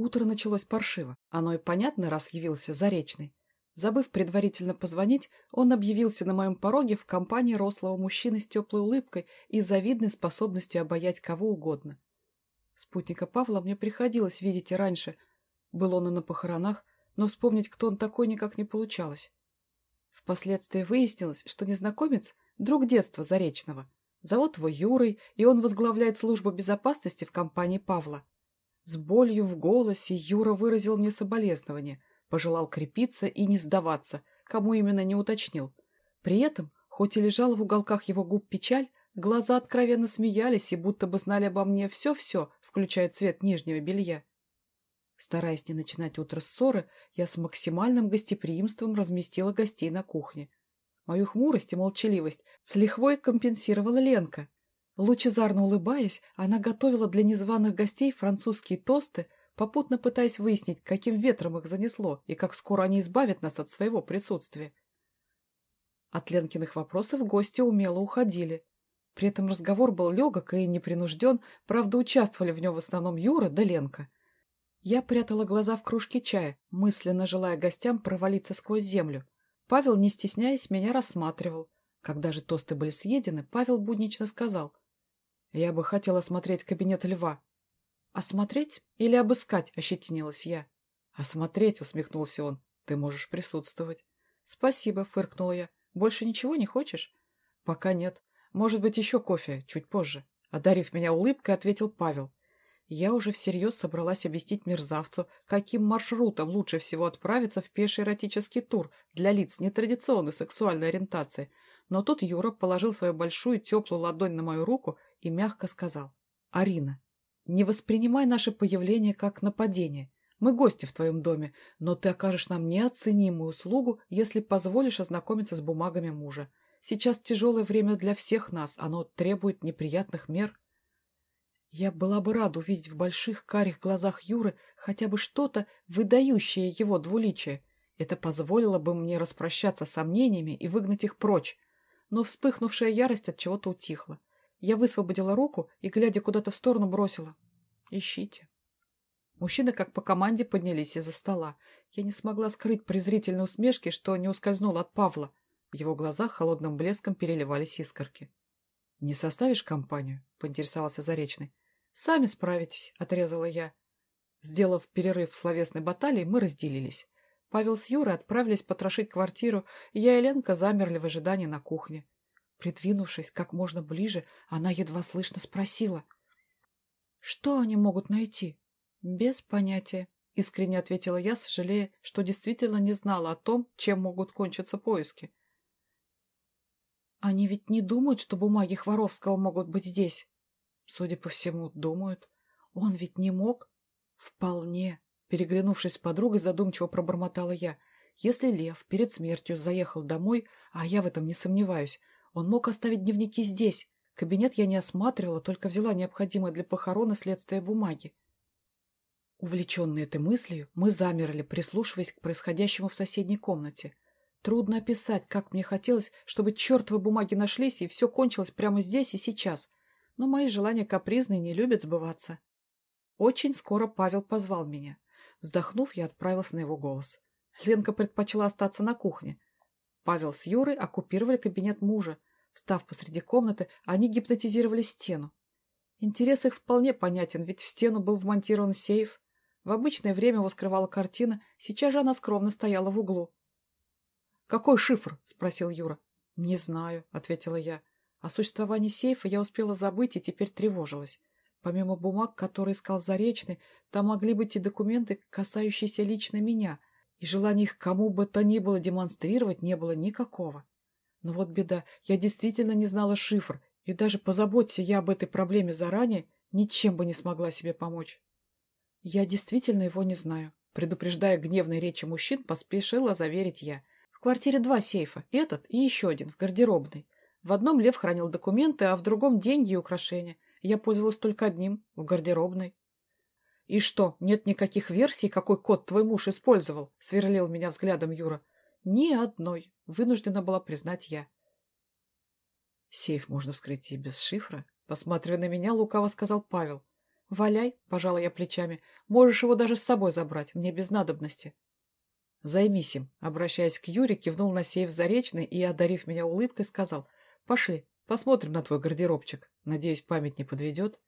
Утро началось паршиво. Оно и понятно, раз явился Заречный. Забыв предварительно позвонить, он объявился на моем пороге в компании рослого мужчины с теплой улыбкой и завидной способностью обаять кого угодно. Спутника Павла мне приходилось видеть и раньше. Был он и на похоронах, но вспомнить, кто он такой, никак не получалось. Впоследствии выяснилось, что незнакомец — друг детства Заречного. Зовут его Юрой, и он возглавляет службу безопасности в компании Павла. С болью в голосе Юра выразил мне соболезнование, пожелал крепиться и не сдаваться, кому именно не уточнил. При этом, хоть и лежала в уголках его губ печаль, глаза откровенно смеялись и будто бы знали обо мне все-все, включая цвет нижнего белья. Стараясь не начинать утро ссоры, я с максимальным гостеприимством разместила гостей на кухне. Мою хмурость и молчаливость с лихвой компенсировала Ленка. Лучезарно улыбаясь, она готовила для незваных гостей французские тосты, попутно пытаясь выяснить, каким ветром их занесло и как скоро они избавят нас от своего присутствия. От Ленкиных вопросов гости умело уходили. При этом разговор был легок и непринужден, правда, участвовали в нем в основном Юра да Ленка. Я прятала глаза в кружке чая, мысленно желая гостям провалиться сквозь землю. Павел, не стесняясь, меня рассматривал. Когда же тосты были съедены, Павел буднично сказал. «Я бы хотел осмотреть кабинет льва». «Осмотреть или обыскать?» — ощетинилась я. «Осмотреть», — усмехнулся он. «Ты можешь присутствовать». «Спасибо», — фыркнула я. «Больше ничего не хочешь?» «Пока нет. Может быть, еще кофе, чуть позже». Одарив меня улыбкой, ответил Павел. Я уже всерьез собралась объяснить мерзавцу, каким маршрутом лучше всего отправиться в пеший эротический тур для лиц нетрадиционной сексуальной ориентации. Но тут Юра положил свою большую теплую ладонь на мою руку и мягко сказал. «Арина, не воспринимай наше появление как нападение. Мы гости в твоем доме, но ты окажешь нам неоценимую услугу, если позволишь ознакомиться с бумагами мужа. Сейчас тяжелое время для всех нас, оно требует неприятных мер». Я была бы рада увидеть в больших карих глазах Юры хотя бы что-то, выдающее его двуличие. Это позволило бы мне распрощаться с сомнениями и выгнать их прочь. Но вспыхнувшая ярость от чего-то утихла. Я высвободила руку и, глядя куда-то в сторону, бросила. «Ищите». Мужчины, как по команде, поднялись из-за стола. Я не смогла скрыть презрительной усмешки, что не ускользнул от Павла. В его глазах холодным блеском переливались искорки. «Не составишь компанию?» — поинтересовался Заречный. «Сами справитесь», — отрезала я. Сделав перерыв в словесной баталии, мы разделились. Павел с Юрой отправились потрошить квартиру, и я и Ленка замерли в ожидании на кухне. Придвинувшись как можно ближе, она едва слышно спросила. «Что они могут найти?» «Без понятия», — искренне ответила я, сожалея, что действительно не знала о том, чем могут кончиться поиски. «Они ведь не думают, что бумаги Хворовского могут быть здесь?» Судя по всему, думают. Он ведь не мог? Вполне. Переглянувшись с подругой, задумчиво пробормотала я. Если Лев перед смертью заехал домой, а я в этом не сомневаюсь, он мог оставить дневники здесь. Кабинет я не осматривала, только взяла необходимые для похорона следствия бумаги. Увлеченные этой мыслью, мы замерли, прислушиваясь к происходящему в соседней комнате. Трудно описать, как мне хотелось, чтобы чертовы бумаги нашлись, и все кончилось прямо здесь и сейчас но мои желания капризные не любят сбываться. Очень скоро Павел позвал меня. Вздохнув, я отправилась на его голос. Ленка предпочла остаться на кухне. Павел с Юрой оккупировали кабинет мужа. Встав посреди комнаты, они гипнотизировали стену. Интерес их вполне понятен, ведь в стену был вмонтирован сейф. В обычное время его скрывала картина, сейчас же она скромно стояла в углу. «Какой шифр?» — спросил Юра. «Не знаю», — ответила я. О существовании сейфа я успела забыть и теперь тревожилась. Помимо бумаг, которые искал Заречный, там могли быть и документы, касающиеся лично меня, и желания их кому бы то ни было демонстрировать не было никакого. Но вот беда, я действительно не знала шифр, и даже позаботься я об этой проблеме заранее, ничем бы не смогла себе помочь. Я действительно его не знаю. Предупреждая гневной речи мужчин, поспешила заверить я. В квартире два сейфа, этот и еще один, в гардеробной. В одном Лев хранил документы, а в другом деньги и украшения. Я пользовалась только одним, в гардеробной. «И что, нет никаких версий, какой код твой муж использовал?» — сверлил меня взглядом Юра. «Ни одной», — вынуждена была признать я. «Сейф можно вскрыть и без шифра», — посматривая на меня, лукаво сказал Павел. «Валяй», — пожала я плечами, — «можешь его даже с собой забрать, мне без надобности». «Займись им», — обращаясь к Юре, кивнул на сейф Заречный и, одарив меня улыбкой, сказал, «Пошли, посмотрим на твой гардеробчик. Надеюсь, память не подведет».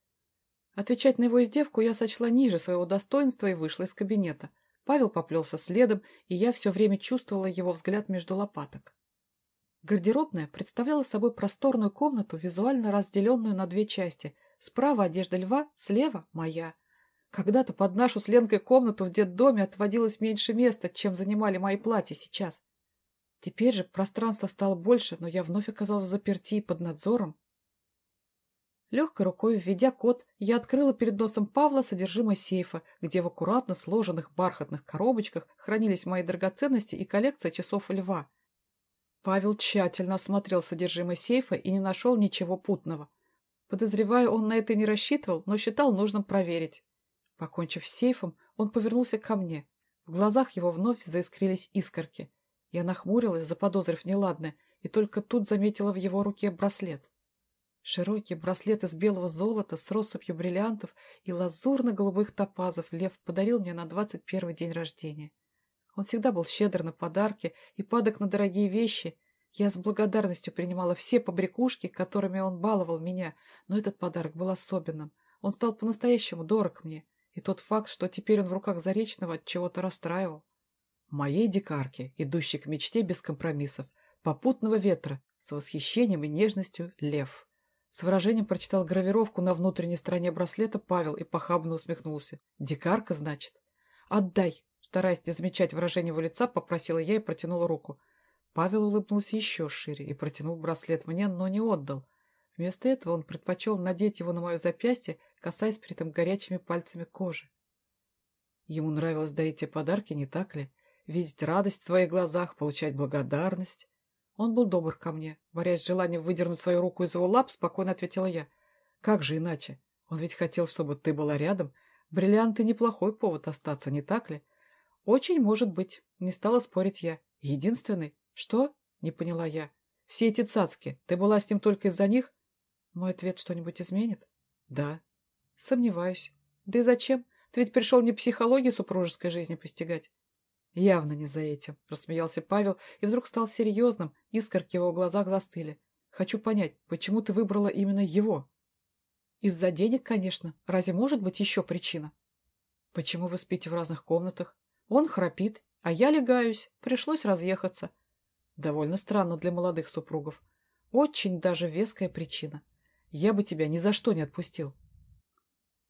Отвечать на его издевку я сочла ниже своего достоинства и вышла из кабинета. Павел поплелся следом, и я все время чувствовала его взгляд между лопаток. Гардеробная представляла собой просторную комнату, визуально разделенную на две части. Справа одежда льва, слева — моя. Когда-то под нашу с Ленкой комнату в детдоме отводилось меньше места, чем занимали мои платья сейчас. Теперь же пространство стало больше, но я вновь оказалась в заперти под надзором. Легкой рукой, введя код, я открыла перед носом Павла содержимое сейфа, где в аккуратно сложенных бархатных коробочках хранились мои драгоценности и коллекция часов льва. Павел тщательно осмотрел содержимое сейфа и не нашел ничего путного. Подозреваю, он на это не рассчитывал, но считал нужным проверить. Покончив с сейфом, он повернулся ко мне. В глазах его вновь заискрились искорки. Я нахмурилась, заподозрив неладное, и только тут заметила в его руке браслет. Широкий браслет из белого золота с россыпью бриллиантов и лазурно-голубых топазов Лев подарил мне на двадцать первый день рождения. Он всегда был щедр на подарки и падок на дорогие вещи, я с благодарностью принимала все побрякушки, которыми он баловал меня, но этот подарок был особенным. Он стал по-настоящему дорог мне, и тот факт, что теперь он в руках Заречного, от чего-то расстраивал. Моей дикарке, идущей к мечте без компромиссов, попутного ветра, с восхищением и нежностью лев. С выражением прочитал гравировку на внутренней стороне браслета Павел и похабно усмехнулся. «Дикарка, значит?» «Отдай!» Стараясь не замечать выражение его лица, попросила я и протянула руку. Павел улыбнулся еще шире и протянул браслет мне, но не отдал. Вместо этого он предпочел надеть его на мое запястье, касаясь при этом горячими пальцами кожи. Ему нравилось дарить тебе подарки, не так ли? Видеть радость в твоих глазах, получать благодарность. Он был добр ко мне. Борясь с желанием выдернуть свою руку из его лап, спокойно ответила я. Как же иначе? Он ведь хотел, чтобы ты была рядом. Бриллианты — неплохой повод остаться, не так ли? Очень может быть. Не стала спорить я. Единственный. «Что?» — не поняла я. «Все эти цацки. Ты была с ним только из-за них?» «Мой ответ что-нибудь изменит?» «Да». «Сомневаюсь. Да и зачем? Ты ведь пришел не психологию супружеской жизни постигать». «Явно не за этим», — рассмеялся Павел и вдруг стал серьезным, искорки его глазах застыли. «Хочу понять, почему ты выбрала именно его?» «Из-за денег, конечно. Разве может быть еще причина?» «Почему вы спите в разных комнатах? Он храпит, а я легаюсь. Пришлось разъехаться. Довольно странно для молодых супругов. Очень даже веская причина. Я бы тебя ни за что не отпустил.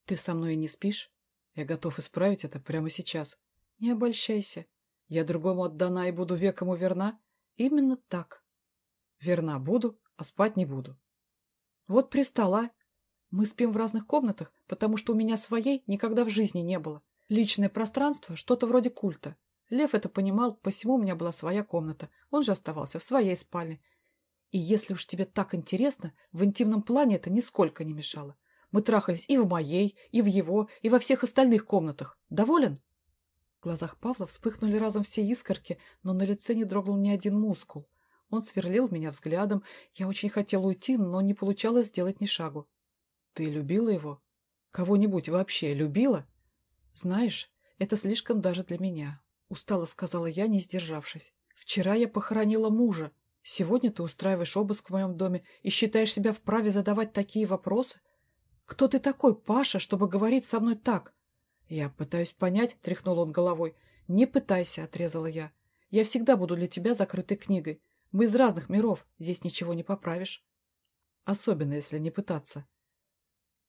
Ты со мной не спишь? Я готов исправить это прямо сейчас. Не обольщайся. Я другому отдана и буду векому верна? Именно так. Верна буду, а спать не буду. Вот пристала. Мы спим в разных комнатах, потому что у меня своей никогда в жизни не было. Личное пространство – что-то вроде культа. Лев это понимал, посему у меня была своя комната, он же оставался в своей спальне. И если уж тебе так интересно, в интимном плане это нисколько не мешало. Мы трахались и в моей, и в его, и во всех остальных комнатах. Доволен? В глазах Павла вспыхнули разом все искорки, но на лице не дрогнул ни один мускул. Он сверлил меня взглядом. Я очень хотела уйти, но не получалось сделать ни шагу. Ты любила его? Кого-нибудь вообще любила? Знаешь, это слишком даже для меня. Устало сказала я, не сдержавшись. Вчера я похоронила мужа. Сегодня ты устраиваешь обыск в моем доме и считаешь себя вправе задавать такие вопросы? Кто ты такой, Паша, чтобы говорить со мной так? Я пытаюсь понять, тряхнул он головой. Не пытайся, отрезала я. Я всегда буду для тебя закрытой книгой. Мы из разных миров, здесь ничего не поправишь. Особенно, если не пытаться.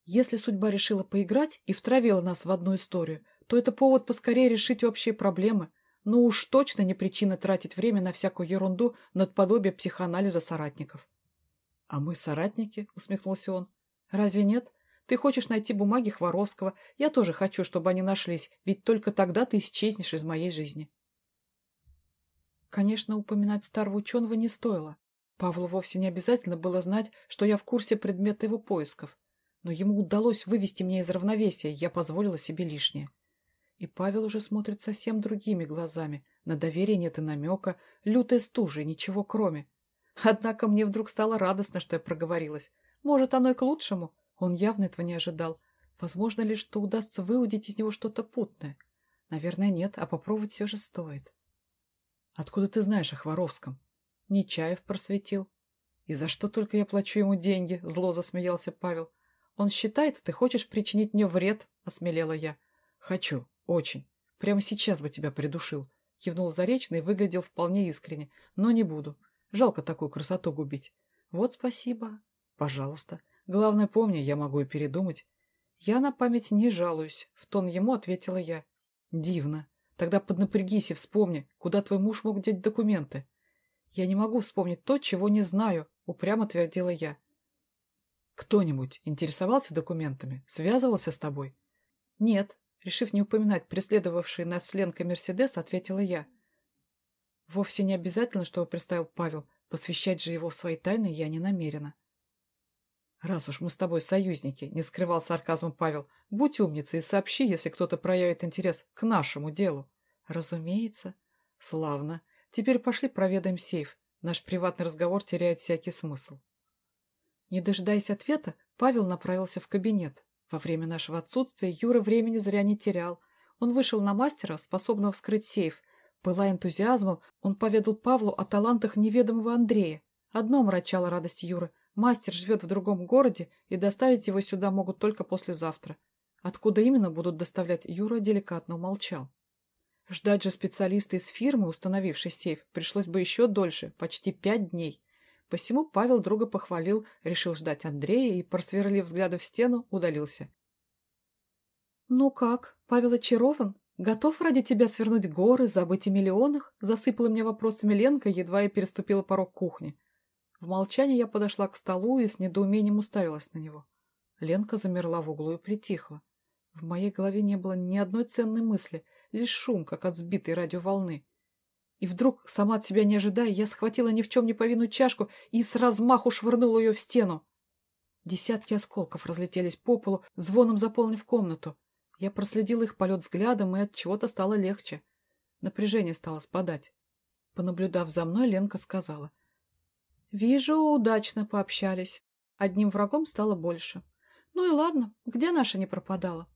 Если судьба решила поиграть и втравила нас в одну историю, то это повод поскорее решить общие проблемы, но уж точно не причина тратить время на всякую ерунду над подобие психоанализа соратников. — А мы соратники? — усмехнулся он. — Разве нет? Ты хочешь найти бумаги Хворовского, я тоже хочу, чтобы они нашлись, ведь только тогда ты исчезнешь из моей жизни. Конечно, упоминать старого ученого не стоило. Павлу вовсе не обязательно было знать, что я в курсе предмета его поисков. Но ему удалось вывести меня из равновесия, я позволила себе лишнее. И Павел уже смотрит совсем другими глазами. На доверие нет и намека, лютая стужа ничего кроме. Однако мне вдруг стало радостно, что я проговорилась. Может, оно и к лучшему. Он явно этого не ожидал. Возможно ли, что удастся выудить из него что-то путное? Наверное, нет, а попробовать все же стоит. Откуда ты знаешь о Хворовском? Нечаев просветил. И за что только я плачу ему деньги? Зло засмеялся Павел. Он считает, ты хочешь причинить мне вред, осмелела я. Хочу, очень. Прямо сейчас бы тебя придушил. Кивнул Заречный и выглядел вполне искренне. Но не буду. Жалко такую красоту губить. Вот спасибо. Пожалуйста. Главное, помни, я могу и передумать. Я на память не жалуюсь, в тон ему ответила я. Дивно. Тогда поднапрягись и вспомни, куда твой муж мог деть документы. Я не могу вспомнить то, чего не знаю, упрямо твердила я. Кто-нибудь интересовался документами? Связывался с тобой? Нет, решив не упоминать преследовавший нас с Ленкой Мерседес, ответила я. Вовсе не обязательно, чтобы представил Павел, посвящать же его в свои тайны я не намерена. «Раз уж мы с тобой союзники», — не скрывал сарказм Павел, — «будь умницей и сообщи, если кто-то проявит интерес к нашему делу». «Разумеется». «Славно. Теперь пошли проведаем сейф. Наш приватный разговор теряет всякий смысл». Не дожидаясь ответа, Павел направился в кабинет. Во время нашего отсутствия Юра времени зря не терял. Он вышел на мастера, способного вскрыть сейф. Пылая энтузиазмом, он поведал Павлу о талантах неведомого Андрея. Одно мрачало радость Юры — Мастер живет в другом городе, и доставить его сюда могут только послезавтра. Откуда именно будут доставлять, Юра деликатно умолчал. Ждать же специалиста из фирмы, установившей сейф, пришлось бы еще дольше, почти пять дней. Посему Павел друга похвалил, решил ждать Андрея и, просверлив взгляды в стену, удалился. «Ну как, Павел очарован? Готов ради тебя свернуть горы, забыть о миллионах?» Засыпала меня вопросами Ленка, едва я переступила порог кухни. В молчании я подошла к столу и с недоумением уставилась на него. Ленка замерла в углу и притихла. В моей голове не было ни одной ценной мысли, лишь шум, как от сбитой радиоволны. И вдруг, сама от себя не ожидая, я схватила ни в чем не повинную чашку и с размаху швырнула ее в стену. Десятки осколков разлетелись по полу, звоном заполнив комнату. Я проследила их полет взглядом, и от чего-то стало легче. Напряжение стало спадать. Понаблюдав за мной, Ленка сказала — Вижу, удачно пообщались. Одним врагом стало больше. Ну и ладно, где наша не пропадала?